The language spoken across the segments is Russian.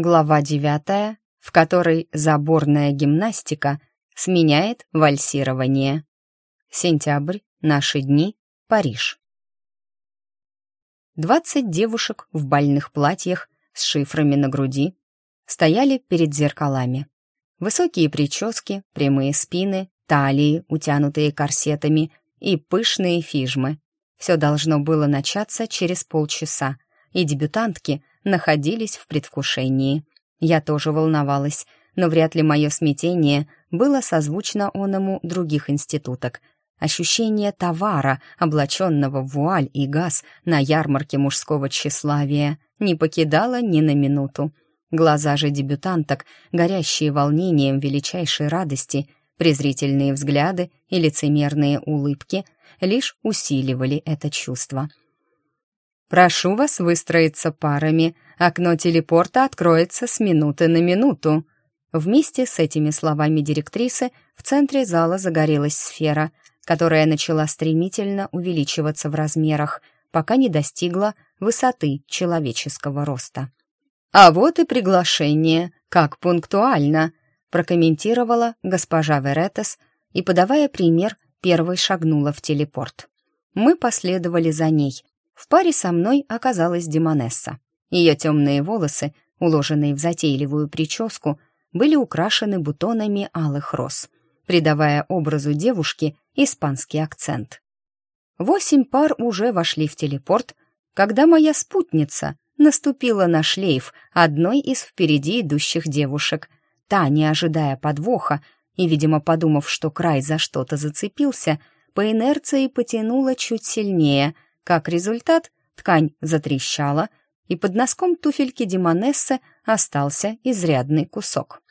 Глава девятая, в которой заборная гимнастика сменяет вальсирование. Сентябрь, наши дни, Париж. Двадцать девушек в больных платьях с шифрами на груди стояли перед зеркалами. Высокие прически, прямые спины, талии, утянутые корсетами и пышные фижмы. Все должно было начаться через полчаса, и дебютантки – находились в предвкушении. Я тоже волновалась, но вряд ли мое смятение было созвучно оному других институток. Ощущение товара, облаченного в вуаль и газ на ярмарке мужского тщеславия, не покидало ни на минуту. Глаза же дебютанток, горящие волнением величайшей радости, презрительные взгляды и лицемерные улыбки лишь усиливали это чувство — «Прошу вас выстроиться парами. Окно телепорта откроется с минуты на минуту». Вместе с этими словами директрисы в центре зала загорелась сфера, которая начала стремительно увеличиваться в размерах, пока не достигла высоты человеческого роста. «А вот и приглашение, как пунктуально», прокомментировала госпожа Веретес и, подавая пример, первой шагнула в телепорт. Мы последовали за ней, в паре со мной оказалась Демонесса. Ее темные волосы, уложенные в затейливую прическу, были украшены бутонами алых роз, придавая образу девушки испанский акцент. Восемь пар уже вошли в телепорт, когда моя спутница наступила на шлейф одной из впереди идущих девушек. Та, не ожидая подвоха и, видимо, подумав, что край за что-то зацепился, по инерции потянула чуть сильнее — как результат, ткань затрещала, и под носком туфельки Димонессы остался изрядный кусок.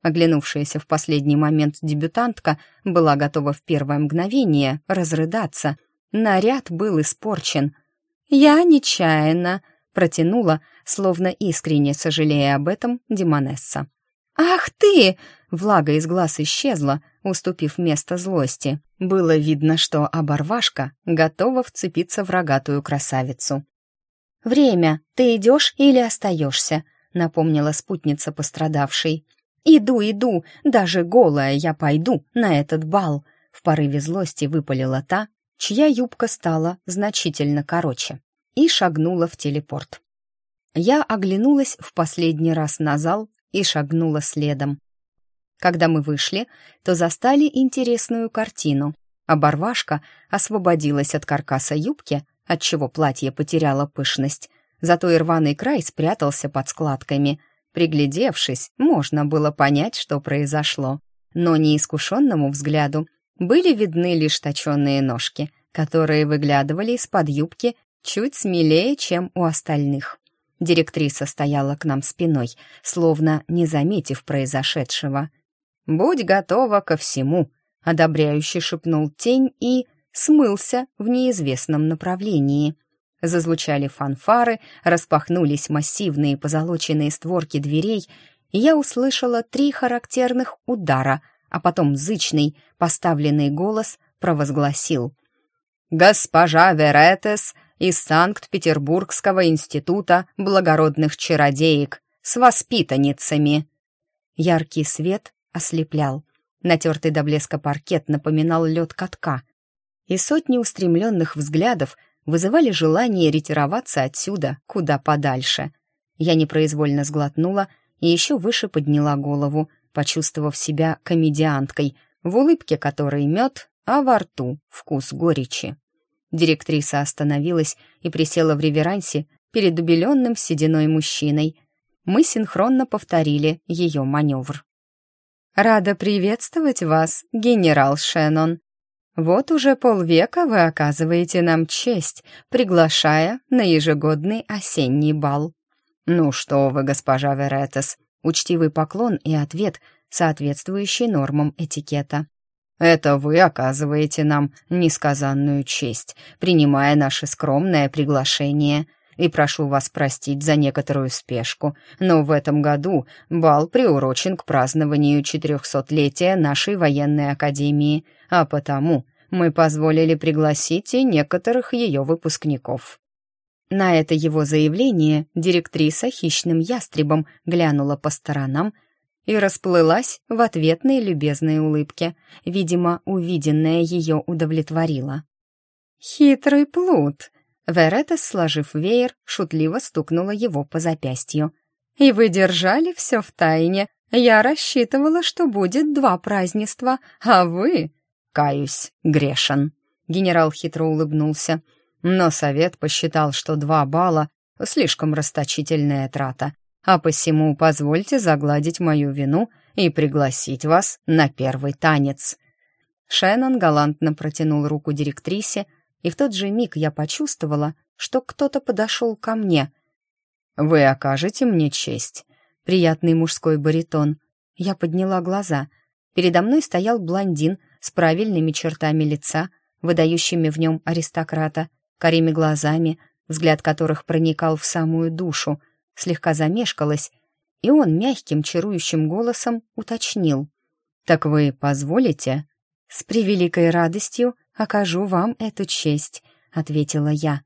Оглянувшаяся в последний момент дебютантка была готова в первое мгновение разрыдаться. Наряд был испорчен. «Я нечаянно», — протянула, словно искренне сожалея об этом, Демонесса. «Ах ты!» Влага из глаз исчезла, уступив место злости. Было видно, что оборвашка готова вцепиться в рогатую красавицу. «Время! Ты идешь или остаешься?» — напомнила спутница пострадавшей. «Иду, иду! Даже голая я пойду на этот бал!» В порыве злости выпалила та, чья юбка стала значительно короче, и шагнула в телепорт. Я оглянулась в последний раз на зал и шагнула следом. Когда мы вышли, то застали интересную картину. Оборвашка освободилась от каркаса юбки, отчего платье потеряло пышность, зато и рваный край спрятался под складками. Приглядевшись, можно было понять, что произошло. Но неискушенному взгляду были видны лишь точенные ножки, которые выглядывали из-под юбки чуть смелее, чем у остальных. Директриса стояла к нам спиной, словно не заметив произошедшего — «Будь готова ко всему», — одобряюще шепнул тень и смылся в неизвестном направлении. Зазвучали фанфары, распахнулись массивные позолоченные створки дверей, и я услышала три характерных удара, а потом зычный, поставленный голос провозгласил. «Госпожа Веретес из Санкт-Петербургского института благородных чародеек с воспитанницами!» Яркий свет ослеплял. Натертый до блеска паркет напоминал лед катка. И сотни устремленных взглядов вызывали желание ретироваться отсюда куда подальше. Я непроизвольно сглотнула и еще выше подняла голову, почувствовав себя комедианткой, в улыбке которой мед, а во рту вкус горечи. Директриса остановилась и присела в реверансе перед убеленным сединой мужчиной. Мы синхронно повторили ее маневр. Рада приветствовать вас, генерал Шеннон. Вот уже полвека вы оказываете нам честь, приглашая на ежегодный осенний бал. Ну что вы, госпожа Веретес, учтивый поклон и ответ, соответствующий нормам этикета. Это вы оказываете нам несказанную честь, принимая наше скромное приглашение и прошу вас простить за некоторую спешку, но в этом году бал приурочен к празднованию 400-летия нашей военной академии, а потому мы позволили пригласить и некоторых ее выпускников». На это его заявление директриса хищным ястребом глянула по сторонам и расплылась в ответной любезной улыбке. Видимо, увиденное ее удовлетворило. «Хитрый плут», Веретта, сложив веер, шутливо стукнула его по запястью. «И вы держали все в тайне. Я рассчитывала, что будет два празднества, а вы...» «Каюсь, грешен», — генерал хитро улыбнулся. «Но совет посчитал, что два балла — слишком расточительная трата, а посему позвольте загладить мою вину и пригласить вас на первый танец». Шеннон галантно протянул руку директрисе, и в тот же миг я почувствовала, что кто-то подошел ко мне. «Вы окажете мне честь», — приятный мужской баритон. Я подняла глаза. Передо мной стоял блондин с правильными чертами лица, выдающими в нем аристократа, карими глазами, взгляд которых проникал в самую душу, слегка замешкалась, и он мягким, чарующим голосом уточнил. «Так вы позволите?» С превеликой радостью окажу вам эту честь», — ответила я.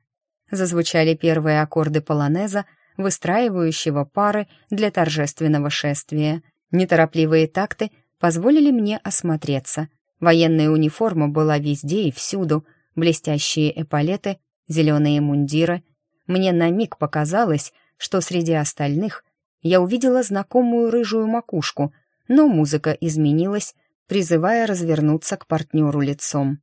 Зазвучали первые аккорды полонеза, выстраивающего пары для торжественного шествия. Неторопливые такты позволили мне осмотреться. Военная униформа была везде и всюду, блестящие эполеты, зеленые мундиры. Мне на миг показалось, что среди остальных я увидела знакомую рыжую макушку, но музыка изменилась, призывая развернуться к партнеру лицом.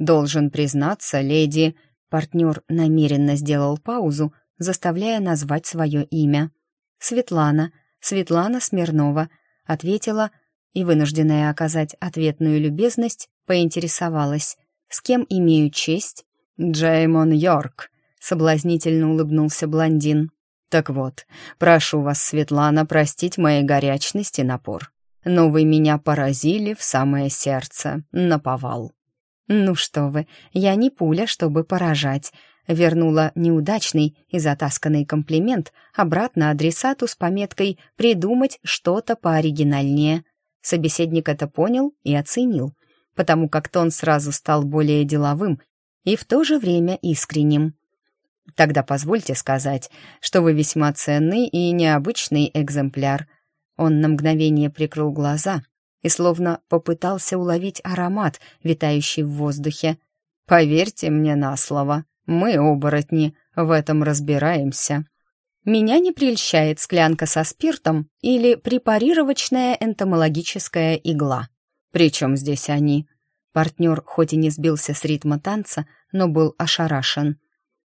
Должен признаться, леди...» Партнер намеренно сделал паузу, заставляя назвать свое имя. «Светлана, Светлана Смирнова», — ответила и, вынужденная оказать ответную любезность, поинтересовалась, с кем имею честь. «Джеймон Йорк», — соблазнительно улыбнулся блондин. «Так вот, прошу вас, Светлана, простить моей горячности напор. Но вы меня поразили в самое сердце, наповал. «Ну что вы, я не пуля, чтобы поражать», — вернула неудачный и затасканный комплимент обратно адресату с пометкой «придумать что-то пооригинальнее». Собеседник это понял и оценил, потому как тон сразу стал более деловым и в то же время искренним. «Тогда позвольте сказать, что вы весьма ценный и необычный экземпляр». Он на мгновение прикрыл глаза, и словно попытался уловить аромат, витающий в воздухе. «Поверьте мне на слово, мы, оборотни, в этом разбираемся». Меня не прельщает склянка со спиртом или препарировочная энтомологическая игла. Причем здесь они. Партнер хоть и не сбился с ритма танца, но был ошарашен.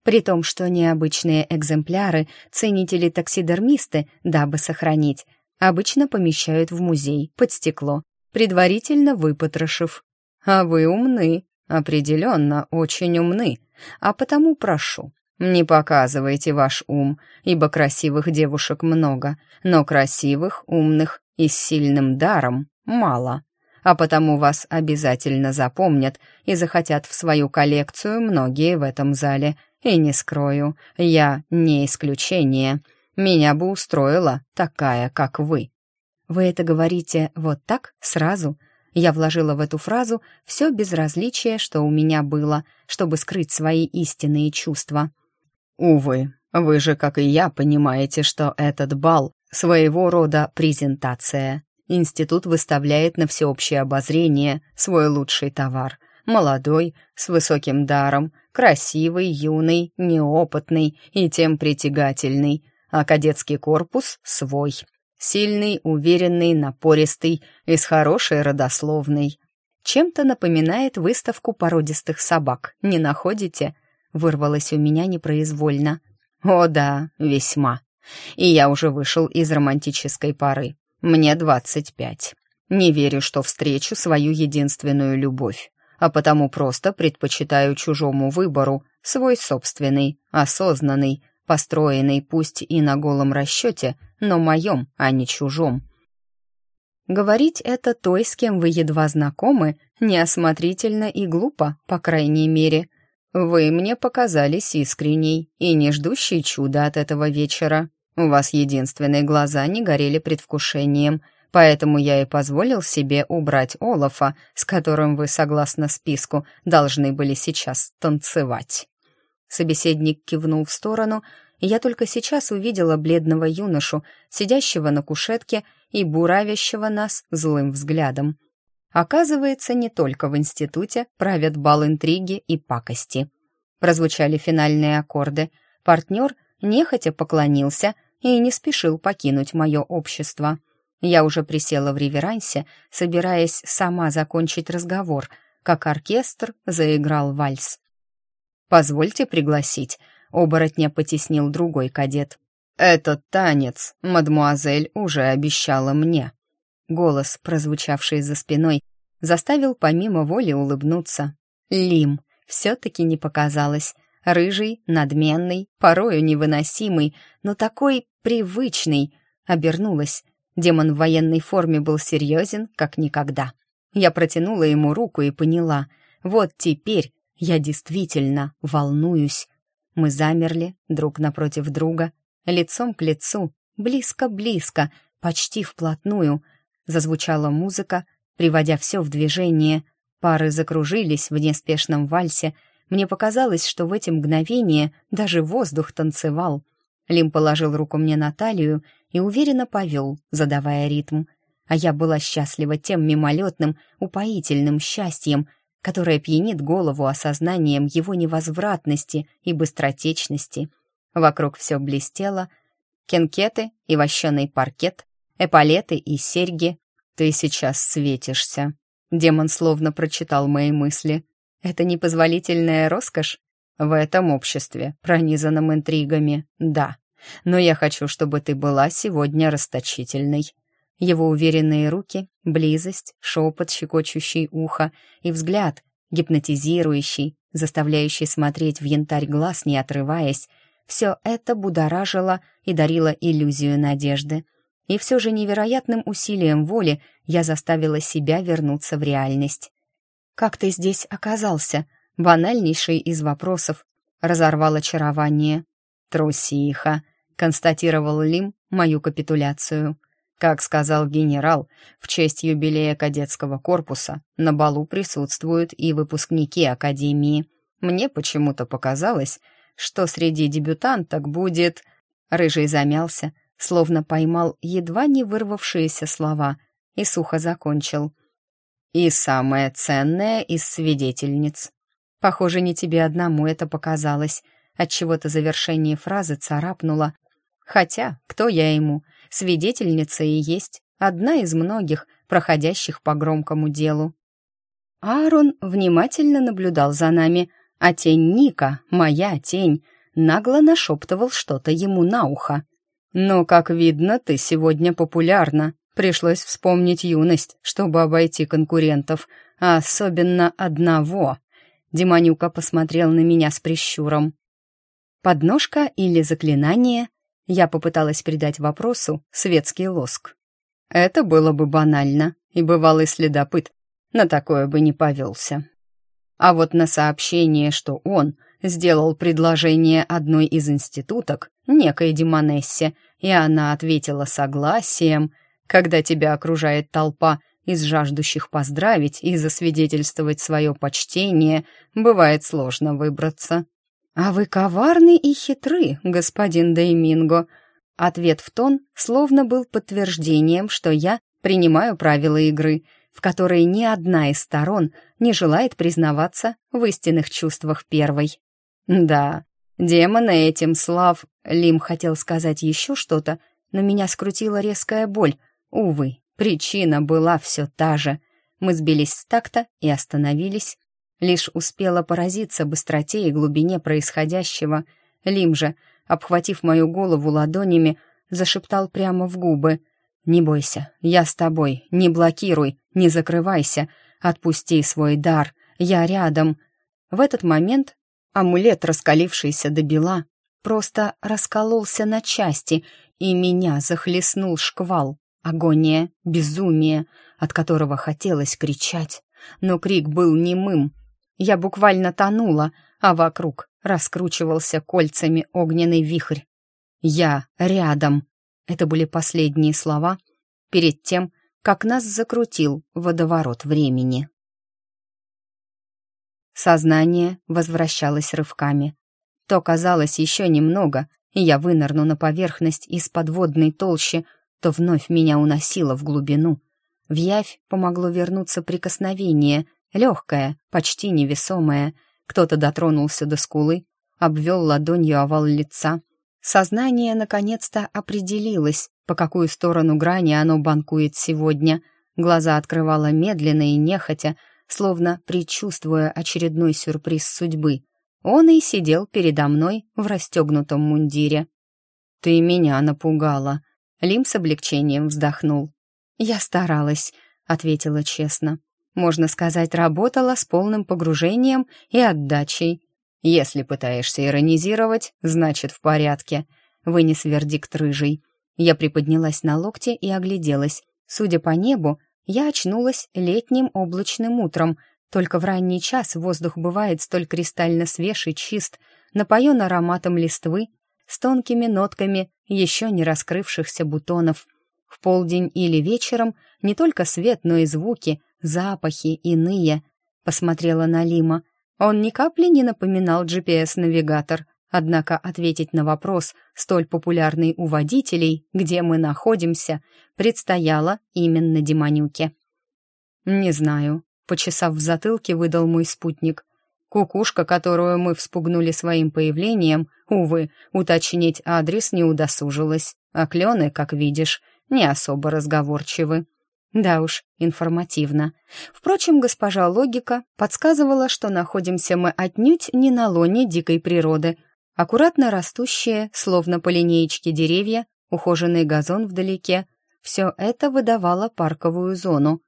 При том, что необычные экземпляры ценители-таксидермисты, дабы сохранить обычно помещают в музей под стекло, предварительно выпотрошив. А вы умны, определенно очень умны, а потому прошу, не показывайте ваш ум, ибо красивых девушек много, но красивых, умных и с сильным даром мало. А потому вас обязательно запомнят и захотят в свою коллекцию многие в этом зале. И не скрою, я не исключение. Меня бы устроила такая, как вы». «Вы это говорите вот так, сразу?» Я вложила в эту фразу все безразличие, что у меня было, чтобы скрыть свои истинные чувства. «Увы, вы же, как и я, понимаете, что этот бал — своего рода презентация. Институт выставляет на всеобщее обозрение свой лучший товар. Молодой, с высоким даром, красивый, юный, неопытный и тем притягательный, а кадетский корпус — свой. Сильный, уверенный, напористый, и с хорошей родословной. Чем-то напоминает выставку породистых собак, не находите? Вырвалось у меня непроизвольно. О да, весьма. И я уже вышел из романтической пары. Мне двадцать пять. Не верю, что встречу свою единственную любовь, а потому просто предпочитаю чужому выбору, свой собственный, осознанный, построенный пусть и на голом расчете, но моем, а не чужом. Говорить это той, с кем вы едва знакомы, неосмотрительно и глупо, по крайней мере. Вы мне показались искренней и не ждущей чуда от этого вечера. У вас единственные глаза не горели предвкушением, поэтому я и позволил себе убрать Олафа, с которым вы, согласно списку, должны были сейчас танцевать. Собеседник кивнул в сторону, и я только сейчас увидела бледного юношу, сидящего на кушетке и буравящего нас злым взглядом. Оказывается, не только в институте правят бал интриги и пакости. Прозвучали финальные аккорды. Партнер нехотя поклонился и не спешил покинуть мое общество. Я уже присела в реверансе, собираясь сама закончить разговор, как оркестр заиграл вальс. «Позвольте пригласить», — оборотня потеснил другой кадет. «Этот танец мадмуазель уже обещала мне». Голос, прозвучавший за спиной, заставил помимо воли улыбнуться. Лим все-таки не показалось. Рыжий, надменный, порою невыносимый, но такой привычный. Обернулась. Демон в военной форме был серьезен, как никогда. Я протянула ему руку и поняла. Вот теперь я действительно волнуюсь. Мы замерли друг напротив друга, лицом к лицу, близко-близко, почти вплотную. Зазвучала музыка, приводя все в движение. Пары закружились в неспешном вальсе. Мне показалось, что в эти мгновения даже воздух танцевал. Лим положил руку мне на талию и уверенно повел, задавая ритм. А я была счастлива тем мимолетным, упоительным счастьем — которая пьянит голову осознанием его невозвратности и быстротечности. Вокруг все блестело. Кенкеты и вощеный паркет, эполеты и серьги. «Ты сейчас светишься». Демон словно прочитал мои мысли. «Это непозволительная роскошь?» «В этом обществе, пронизанном интригами, да. Но я хочу, чтобы ты была сегодня расточительной». Его уверенные руки, близость, шепот, щекочущий ухо и взгляд, гипнотизирующий, заставляющий смотреть в янтарь глаз, не отрываясь, все это будоражило и дарило иллюзию надежды. И все же невероятным усилием воли я заставила себя вернуться в реальность. «Как ты здесь оказался?» — банальнейший из вопросов разорвал очарование. «Трусиха», — констатировал Лим мою капитуляцию — как сказал генерал, в честь юбилея кадетского корпуса на балу присутствуют и выпускники академии. Мне почему-то показалось, что среди дебютанток будет... Рыжий замялся, словно поймал едва не вырвавшиеся слова, и сухо закончил. «И самое ценное из свидетельниц». Похоже, не тебе одному это показалось. Отчего-то завершение фразы царапнуло. Хотя, кто я ему? свидетельница и есть одна из многих, проходящих по громкому делу. Аарон внимательно наблюдал за нами, а тень Ника, моя тень, нагло нашептывал что-то ему на ухо. «Но, как видно, ты сегодня популярна. Пришлось вспомнить юность, чтобы обойти конкурентов, а особенно одного». Демонюка посмотрел на меня с прищуром. Подножка или заклинание я попыталась передать вопросу светский лоск. Это было бы банально, и бывалый следопыт на такое бы не повелся. А вот на сообщение, что он сделал предложение одной из институток, некой Димонессе, и она ответила согласием, когда тебя окружает толпа из жаждущих поздравить и засвидетельствовать свое почтение, бывает сложно выбраться. «А вы коварны и хитры, господин Дейминго». Ответ в тон словно был подтверждением, что я принимаю правила игры, в которой ни одна из сторон не желает признаваться в истинных чувствах первой. «Да, демоны этим слав...» Лим хотел сказать еще что-то, но меня скрутила резкая боль. Увы, причина была все та же. Мы сбились с такта и остановились, Лишь успела поразиться быстроте и глубине происходящего. Лим же, обхватив мою голову ладонями, зашептал прямо в губы. «Не бойся, я с тобой, не блокируй, не закрывайся, отпусти свой дар, я рядом». В этот момент амулет, раскалившийся до бела, просто раскололся на части, и меня захлестнул шквал, агония, безумие, от которого хотелось кричать. Но крик был немым, я буквально тонула, а вокруг раскручивался кольцами огненный вихрь. «Я рядом!» Это были последние слова перед тем, как нас закрутил водоворот времени. Сознание возвращалось рывками. То казалось еще немного, и я вынырну на поверхность из подводной толщи, то вновь меня уносило в глубину. В явь помогло вернуться прикосновение — Легкое, почти невесомое. Кто-то дотронулся до скулы, обвел ладонью овал лица. Сознание наконец-то определилось, по какую сторону грани оно банкует сегодня. Глаза открывало медленно и нехотя, словно предчувствуя очередной сюрприз судьбы. Он и сидел передо мной в расстегнутом мундире. «Ты меня напугала», Лим с облегчением вздохнул. «Я старалась», — ответила честно. Можно сказать, работала с полным погружением и отдачей. «Если пытаешься иронизировать, значит, в порядке», — вынес вердикт рыжий. Я приподнялась на локте и огляделась. Судя по небу, я очнулась летним облачным утром. Только в ранний час воздух бывает столь кристально свеж и чист, напоен ароматом листвы с тонкими нотками еще не раскрывшихся бутонов — в полдень или вечером не только свет, но и звуки, запахи, иные. Посмотрела на Лима. Он ни капли не напоминал GPS-навигатор, однако ответить на вопрос, столь популярный у водителей, где мы находимся, предстояло именно Демонюке. «Не знаю», — почесав в затылке, выдал мой спутник. Кукушка, которую мы вспугнули своим появлением, увы, уточнить адрес не удосужилась. А клены, как видишь, не особо разговорчивы. Да уж, информативно. Впрочем, госпожа логика подсказывала, что находимся мы отнюдь не на лоне дикой природы. Аккуратно растущие, словно по линеечке деревья, ухоженный газон вдалеке — все это выдавало парковую зону.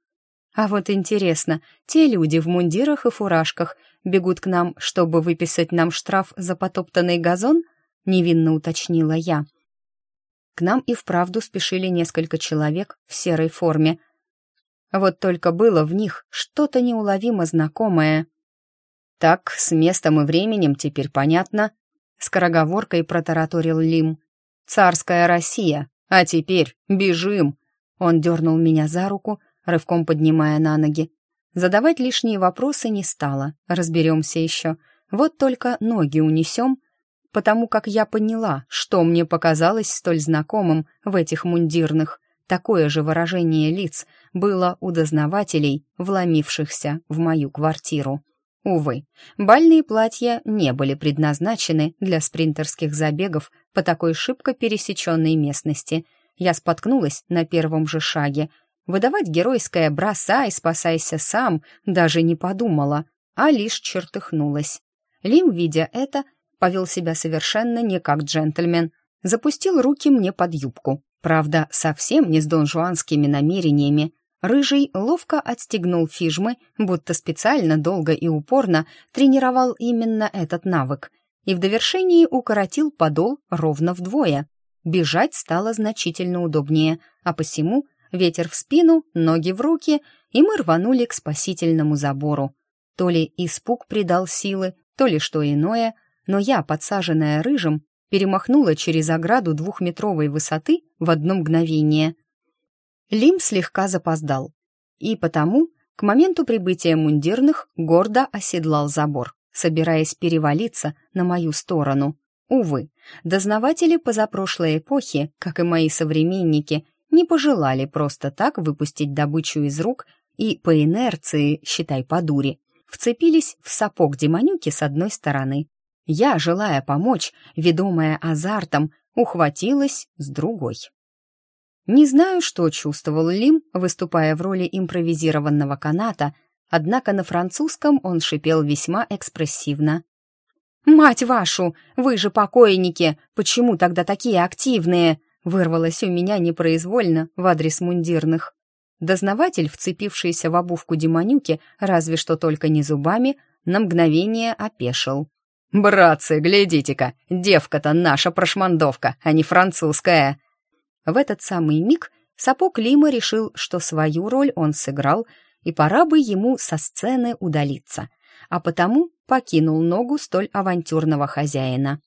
А вот интересно, те люди в мундирах и фуражках бегут к нам, чтобы выписать нам штраф за потоптанный газон? Невинно уточнила я. К нам и вправду спешили несколько человек в серой форме. Вот только было в них что-то неуловимо знакомое. «Так, с местом и временем теперь понятно», — скороговоркой протараторил Лим. «Царская Россия, а теперь бежим!» Он дернул меня за руку, рывком поднимая на ноги. Задавать лишние вопросы не стало, разберемся еще. Вот только ноги унесем, потому как я поняла, что мне показалось столь знакомым в этих мундирных. Такое же выражение лиц было у дознавателей, вломившихся в мою квартиру. Увы, бальные платья не были предназначены для спринтерских забегов по такой шибко пересеченной местности. Я споткнулась на первом же шаге. Выдавать геройское «бросай, спасайся сам» даже не подумала, а лишь чертыхнулась. Лим, видя это, повел себя совершенно не как джентльмен. Запустил руки мне под юбку. Правда, совсем не с донжуанскими намерениями. Рыжий ловко отстегнул фижмы, будто специально долго и упорно тренировал именно этот навык. И в довершении укоротил подол ровно вдвое. Бежать стало значительно удобнее, а посему ветер в спину, ноги в руки, и мы рванули к спасительному забору. То ли испуг придал силы, то ли что иное, но я, подсаженная рыжим, перемахнула через ограду двухметровой высоты в одно мгновение. Лим слегка запоздал, и потому к моменту прибытия мундирных гордо оседлал забор, собираясь перевалиться на мою сторону. Увы, дознаватели позапрошлой эпохи, как и мои современники, не пожелали просто так выпустить добычу из рук и по инерции, считай по дури, вцепились в сапог демонюки с одной стороны, я, желая помочь, ведомая азартом, ухватилась с другой. Не знаю, что чувствовал Лим, выступая в роли импровизированного каната, однако на французском он шипел весьма экспрессивно. «Мать вашу! Вы же покойники! Почему тогда такие активные?» вырвалось у меня непроизвольно в адрес мундирных. Дознаватель, вцепившийся в обувку демонюки, разве что только не зубами, на мгновение опешил. «Братцы, глядите-ка, девка-то наша прошмандовка, а не французская!» В этот самый миг сапог Лима решил, что свою роль он сыграл, и пора бы ему со сцены удалиться, а потому покинул ногу столь авантюрного хозяина.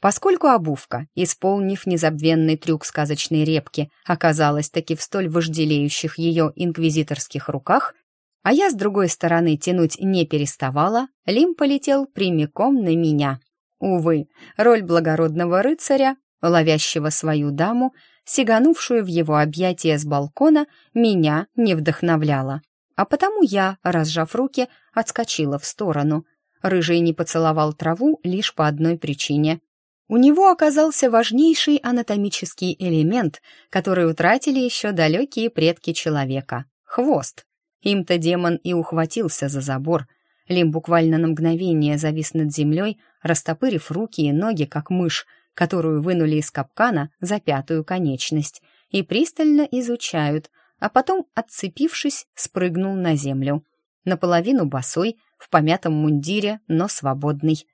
Поскольку обувка, исполнив незабвенный трюк сказочной репки, оказалась таки в столь вожделеющих ее инквизиторских руках, а я с другой стороны тянуть не переставала, Лим полетел прямиком на меня. Увы, роль благородного рыцаря, ловящего свою даму, сиганувшую в его объятия с балкона, меня не вдохновляла. А потому я, разжав руки, отскочила в сторону. Рыжий не поцеловал траву лишь по одной причине. У него оказался важнейший анатомический элемент, который утратили еще далекие предки человека — хвост. Им-то демон и ухватился за забор. Лим буквально на мгновение завис над землей, растопырив руки и ноги, как мышь, которую вынули из капкана за пятую конечность, и пристально изучают, а потом, отцепившись, спрыгнул на землю. Наполовину босой, в помятом мундире, но свободный.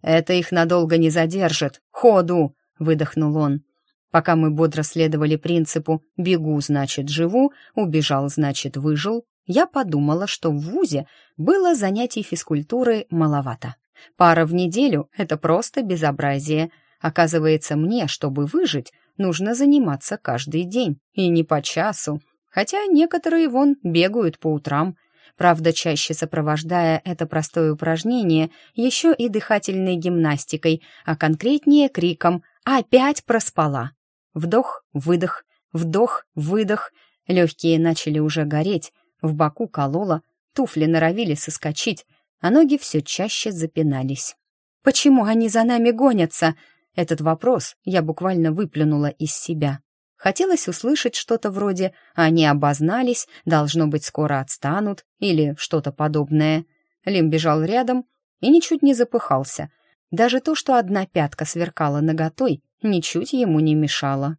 «Это их надолго не задержит! Ходу!» — выдохнул он. Пока мы бодро следовали принципу «бегу, значит, живу», «убежал, значит, выжил», я подумала, что в ВУЗе было занятий физкультуры маловато. Пара в неделю — это просто безобразие. Оказывается, мне, чтобы выжить, нужно заниматься каждый день, и не по часу. Хотя некоторые вон бегают по утрам. Правда, чаще сопровождая это простое упражнение еще и дыхательной гимнастикой, а конкретнее криком «Опять проспала!». Вдох, выдох, вдох, выдох. Легкие начали уже гореть, в боку колола, туфли норовили соскочить, а ноги все чаще запинались. «Почему они за нами гонятся?» Этот вопрос я буквально выплюнула из себя. Хотелось услышать что-то вроде «они обознались», «должно быть, скоро отстанут» или что-то подобное. Лим бежал рядом и ничуть не запыхался. Даже то, что одна пятка сверкала наготой, ничуть ему не мешало.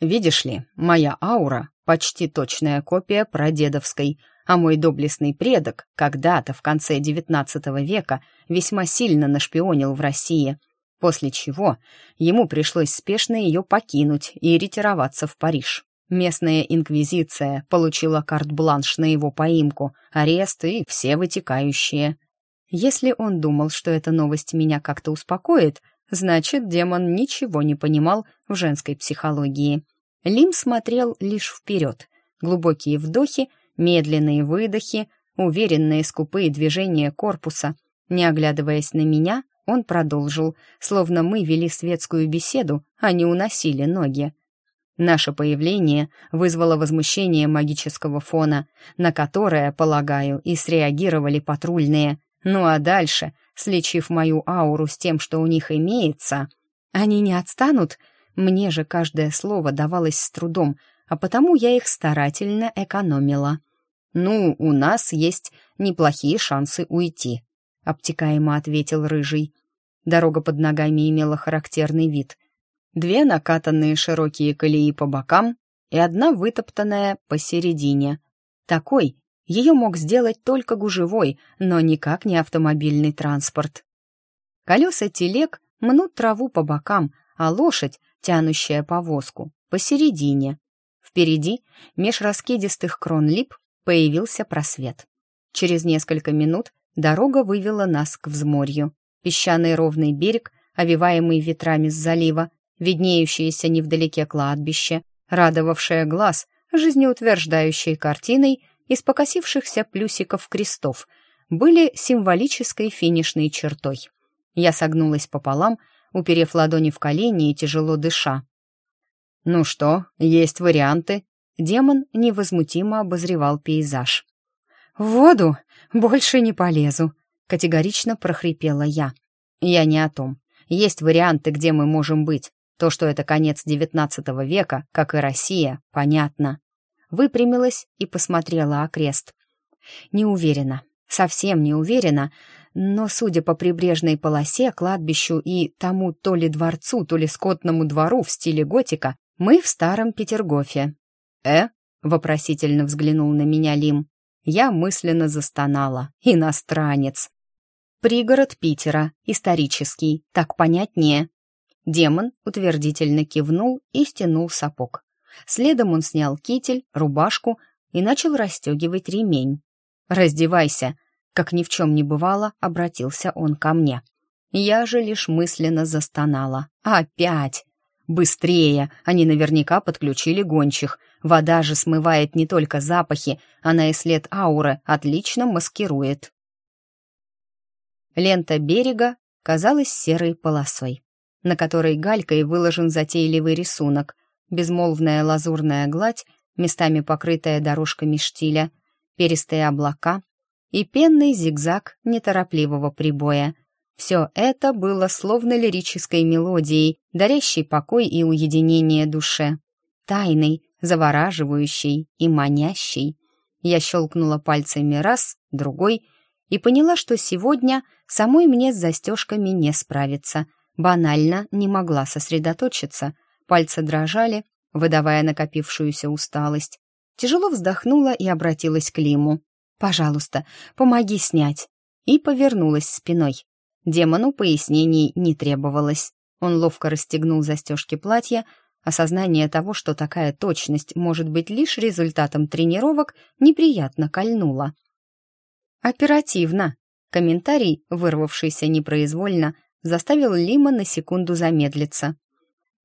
Видишь ли, моя аура — почти точная копия прадедовской, а мой доблестный предок когда-то в конце XIX века весьма сильно нашпионил в России, после чего ему пришлось спешно ее покинуть и ретироваться в Париж. Местная инквизиция получила карт-бланш на его поимку, арест и все вытекающие. Если он думал, что эта новость меня как-то успокоит, Значит, демон ничего не понимал в женской психологии. Лим смотрел лишь вперед. Глубокие вдохи, медленные выдохи, уверенные скупые движения корпуса. Не оглядываясь на меня, он продолжил, словно мы вели светскую беседу, а не уносили ноги. Наше появление вызвало возмущение магического фона, на которое, полагаю, и среагировали патрульные. Ну а дальше слечив мою ауру с тем, что у них имеется, они не отстанут. Мне же каждое слово давалось с трудом, а потому я их старательно экономила. «Ну, у нас есть неплохие шансы уйти», — обтекаемо ответил Рыжий. Дорога под ногами имела характерный вид. Две накатанные широкие колеи по бокам и одна вытоптанная посередине. Такой, ее мог сделать только гужевой, но никак не автомобильный транспорт. Колеса телег мнут траву по бокам, а лошадь, тянущая повозку, посередине. Впереди, меж раскидистых крон лип, появился просвет. Через несколько минут дорога вывела нас к взморью. Песчаный ровный берег, овиваемый ветрами с залива, виднеющееся невдалеке кладбище, радовавшее глаз жизнеутверждающей картиной из покосившихся плюсиков крестов были символической финишной чертой. Я согнулась пополам, уперев ладони в колени и тяжело дыша. «Ну что, есть варианты?» Демон невозмутимо обозревал пейзаж. «В воду больше не полезу», — категорично прохрипела я. «Я не о том. Есть варианты, где мы можем быть. То, что это конец XIX века, как и Россия, понятно выпрямилась и посмотрела окрест. Не уверена, совсем не уверена, но, судя по прибрежной полосе, кладбищу и тому то ли дворцу, то ли скотному двору в стиле готика, мы в старом Петергофе. «Э?» — вопросительно взглянул на меня Лим. Я мысленно застонала. «Иностранец!» «Пригород Питера. Исторический. Так понятнее». Демон утвердительно кивнул и стянул сапог. Следом он снял китель, рубашку и начал расстегивать ремень. «Раздевайся!» Как ни в чем не бывало, обратился он ко мне. Я же лишь мысленно застонала. «Опять!» «Быстрее! Они наверняка подключили гончих. Вода же смывает не только запахи, она и след ауры отлично маскирует». Лента берега казалась серой полосой, на которой галькой выложен затейливый рисунок, безмолвная лазурная гладь, местами покрытая дорожками штиля, перистые облака и пенный зигзаг неторопливого прибоя. Все это было словно лирической мелодией, дарящей покой и уединение душе. Тайный, завораживающий и манящий. Я щелкнула пальцами раз, другой, и поняла, что сегодня самой мне с застежками не справиться. Банально не могла сосредоточиться — Пальцы дрожали, выдавая накопившуюся усталость. Тяжело вздохнула и обратилась к Лиму. «Пожалуйста, помоги снять». И повернулась спиной. Демону пояснений не требовалось. Он ловко расстегнул застежки платья, Осознание того, что такая точность может быть лишь результатом тренировок, неприятно кольнуло. «Оперативно!» Комментарий, вырвавшийся непроизвольно, заставил Лима на секунду замедлиться.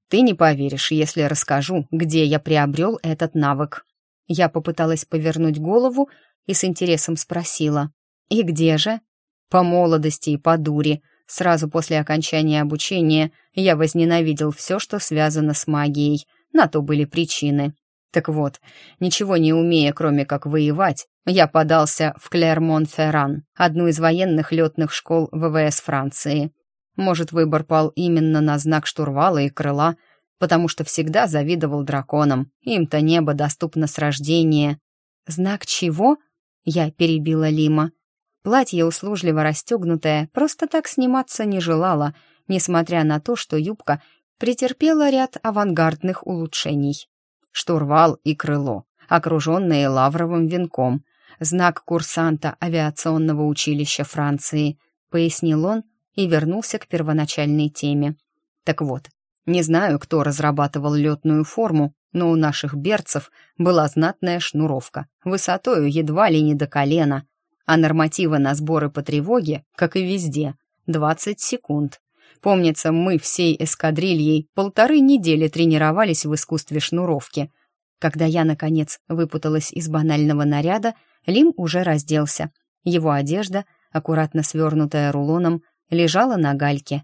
Ты не поверишь, если расскажу, где я приобрел этот навык». Я попыталась повернуть голову и с интересом спросила. «И где же?» «По молодости и по дури. Сразу после окончания обучения я возненавидел все, что связано с магией. На то были причины. Так вот, ничего не умея, кроме как воевать, я подался в Клермон-Ферран, одну из военных летных школ ВВС Франции. Может, выбор пал именно на знак штурвала и крыла, потому что всегда завидовал драконам. Им-то небо доступно с рождения. «Знак чего?» — я перебила Лима. Платье, услужливо расстегнутое, просто так сниматься не желала, несмотря на то, что юбка претерпела ряд авангардных улучшений. Штурвал и крыло, окруженные лавровым венком. Знак курсанта авиационного училища Франции, пояснил он, — и вернулся к первоначальной теме. Так вот, не знаю, кто разрабатывал летную форму, но у наших берцев была знатная шнуровка, высотою едва ли не до колена, а нормативы на сборы по тревоге, как и везде, 20 секунд. Помнится, мы всей эскадрильей полторы недели тренировались в искусстве шнуровки. Когда я, наконец, выпуталась из банального наряда, Лим уже разделся. Его одежда, аккуратно свернутая рулоном, лежала на гальке.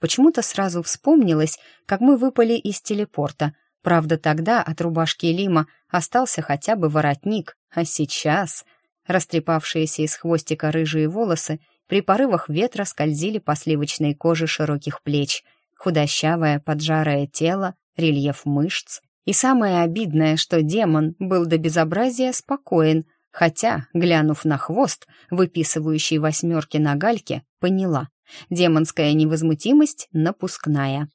Почему-то сразу вспомнилось, как мы выпали из телепорта. Правда, тогда от рубашки Лима остался хотя бы воротник, а сейчас... Растрепавшиеся из хвостика рыжие волосы при порывах ветра скользили по сливочной коже широких плеч, худощавое поджарое тело, рельеф мышц. И самое обидное, что демон был до безобразия спокоен, хотя, глянув на хвост, выписывающий восьмерки на гальке, поняла, Демонская невозмутимость напускная.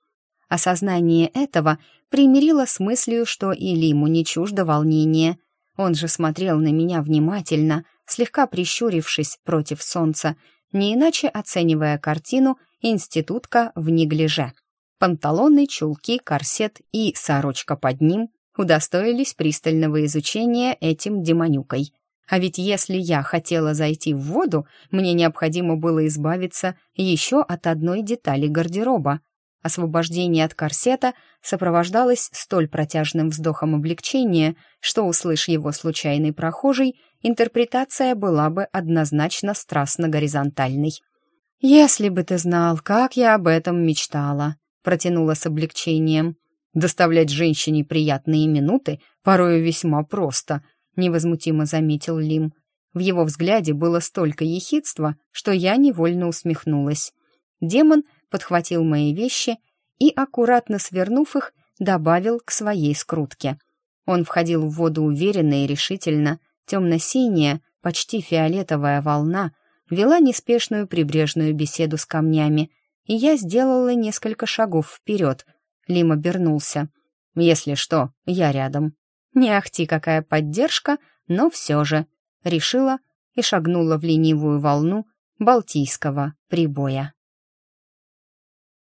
Осознание этого примирило с мыслью, что и Лиму не чуждо волнение. Он же смотрел на меня внимательно, слегка прищурившись против солнца, не иначе оценивая картину «Институтка в неглиже». Панталоны, чулки, корсет и сорочка под ним удостоились пристального изучения этим демонюкой. А ведь если я хотела зайти в воду, мне необходимо было избавиться еще от одной детали гардероба. Освобождение от корсета сопровождалось столь протяжным вздохом облегчения, что, услышь его случайный прохожий, интерпретация была бы однозначно страстно-горизонтальной. «Если бы ты знал, как я об этом мечтала», — протянула с облегчением. «Доставлять женщине приятные минуты порою весьма просто», — невозмутимо заметил Лим. В его взгляде было столько ехидства, что я невольно усмехнулась. Демон подхватил мои вещи и, аккуратно свернув их, добавил к своей скрутке. Он входил в воду уверенно и решительно. Темно-синяя, почти фиолетовая волна вела неспешную прибрежную беседу с камнями, и я сделала несколько шагов вперед. Лим обернулся. «Если что, я рядом», не ахти какая поддержка, но все же. Решила и шагнула в ленивую волну Балтийского прибоя.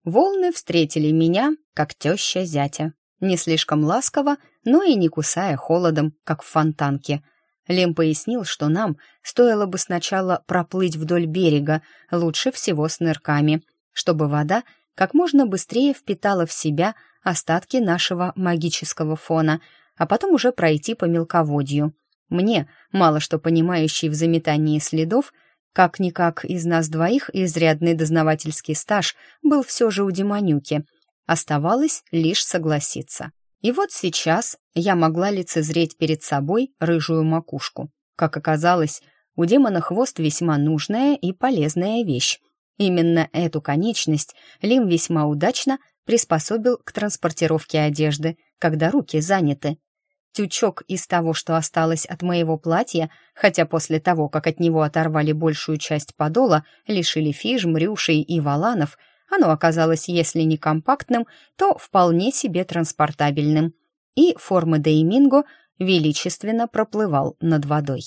Волны встретили меня, как теща зятя. Не слишком ласково, но и не кусая холодом, как в фонтанке. Лем пояснил, что нам стоило бы сначала проплыть вдоль берега, лучше всего с нырками, чтобы вода как можно быстрее впитала в себя остатки нашего магического фона — а потом уже пройти по мелководью. Мне, мало что понимающий в заметании следов, как-никак из нас двоих изрядный дознавательский стаж был все же у Демонюки. Оставалось лишь согласиться. И вот сейчас я могла лицезреть перед собой рыжую макушку. Как оказалось, у демона хвост весьма нужная и полезная вещь. Именно эту конечность Лим весьма удачно приспособил к транспортировке одежды, когда руки заняты. Тючок из того, что осталось от моего платья, хотя после того, как от него оторвали большую часть подола, лишили фижм, рюшей и валанов, оно оказалось, если не компактным, то вполне себе транспортабельным. И форма Дейминго величественно проплывал над водой.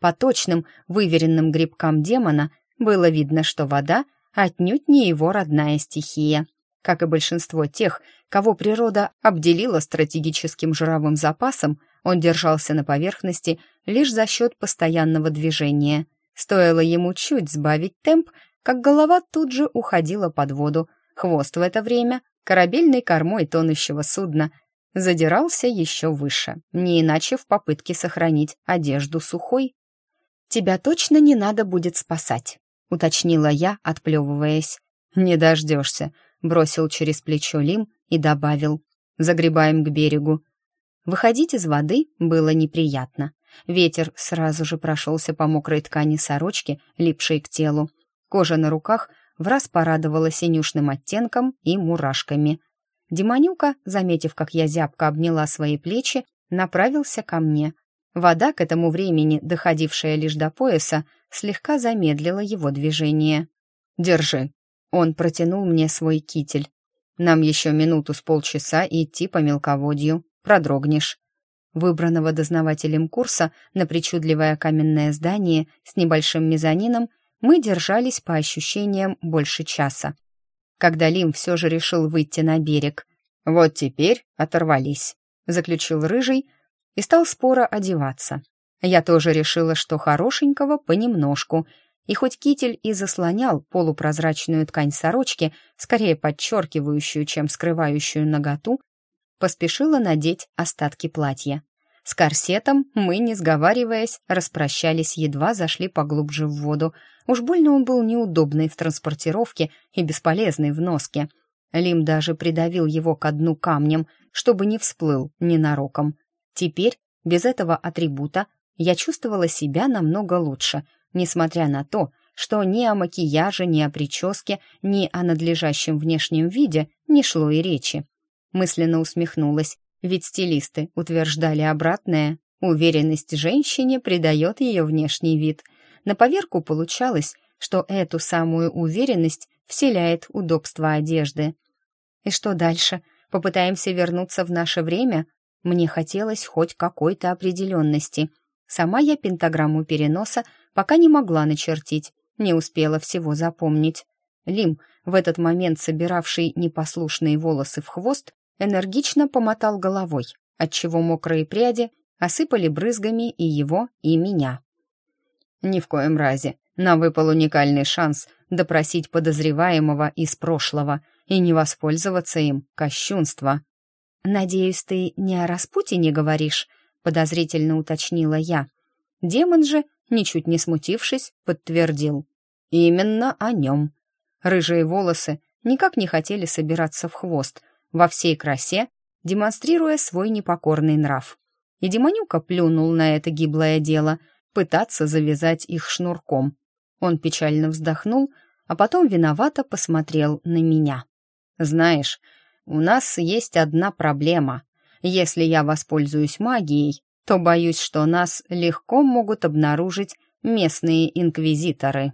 По точным, выверенным грибкам демона было видно, что вода отнюдь не его родная стихия. Как и большинство тех, кого природа обделила стратегическим жировым запасом, он держался на поверхности лишь за счет постоянного движения. Стоило ему чуть сбавить темп, как голова тут же уходила под воду. Хвост в это время корабельной кормой тонущего судна задирался еще выше, не иначе в попытке сохранить одежду сухой. «Тебя точно не надо будет спасать», — уточнила я, отплевываясь. «Не дождешься», бросил через плечо Лим и добавил «Загребаем к берегу». Выходить из воды было неприятно. Ветер сразу же прошелся по мокрой ткани сорочки, липшей к телу. Кожа на руках в раз порадовала синюшным оттенком и мурашками. Диманюка, заметив, как я зябко обняла свои плечи, направился ко мне. Вода, к этому времени доходившая лишь до пояса, слегка замедлила его движение. «Держи», он протянул мне свой китель. Нам еще минуту с полчаса идти по мелководью. Продрогнешь. Выбранного дознавателем курса на причудливое каменное здание с небольшим мезонином мы держались по ощущениям больше часа. Когда Лим все же решил выйти на берег. «Вот теперь оторвались», — заключил Рыжий и стал споро одеваться. Я тоже решила, что хорошенького понемножку — и хоть китель и заслонял полупрозрачную ткань сорочки, скорее подчеркивающую, чем скрывающую наготу, поспешила надеть остатки платья. С корсетом мы, не сговариваясь, распрощались, едва зашли поглубже в воду. Уж больно он был неудобный в транспортировке и бесполезный в носке. Лим даже придавил его ко дну камнем, чтобы не всплыл ненароком. Теперь, без этого атрибута, я чувствовала себя намного лучше — несмотря на то, что ни о макияже, ни о прическе, ни о надлежащем внешнем виде не шло и речи. Мысленно усмехнулась, ведь стилисты утверждали обратное. Уверенность женщине придает ее внешний вид. На поверку получалось, что эту самую уверенность вселяет удобство одежды. И что дальше? Попытаемся вернуться в наше время? Мне хотелось хоть какой-то определенности — Сама я пентаграмму переноса пока не могла начертить, не успела всего запомнить. Лим, в этот момент собиравший непослушные волосы в хвост, энергично помотал головой, отчего мокрые пряди осыпали брызгами и его, и меня. «Ни в коем разе. Нам выпал уникальный шанс допросить подозреваемого из прошлого и не воспользоваться им кощунство». «Надеюсь, ты не о распутине говоришь?» подозрительно уточнила я. Демон же, ничуть не смутившись, подтвердил. Именно о нем. Рыжие волосы никак не хотели собираться в хвост, во всей красе, демонстрируя свой непокорный нрав. И Демонюка плюнул на это гиблое дело, пытаться завязать их шнурком. Он печально вздохнул, а потом виновато посмотрел на меня. «Знаешь, у нас есть одна проблема», если я воспользуюсь магией, то боюсь, что нас легко могут обнаружить местные инквизиторы.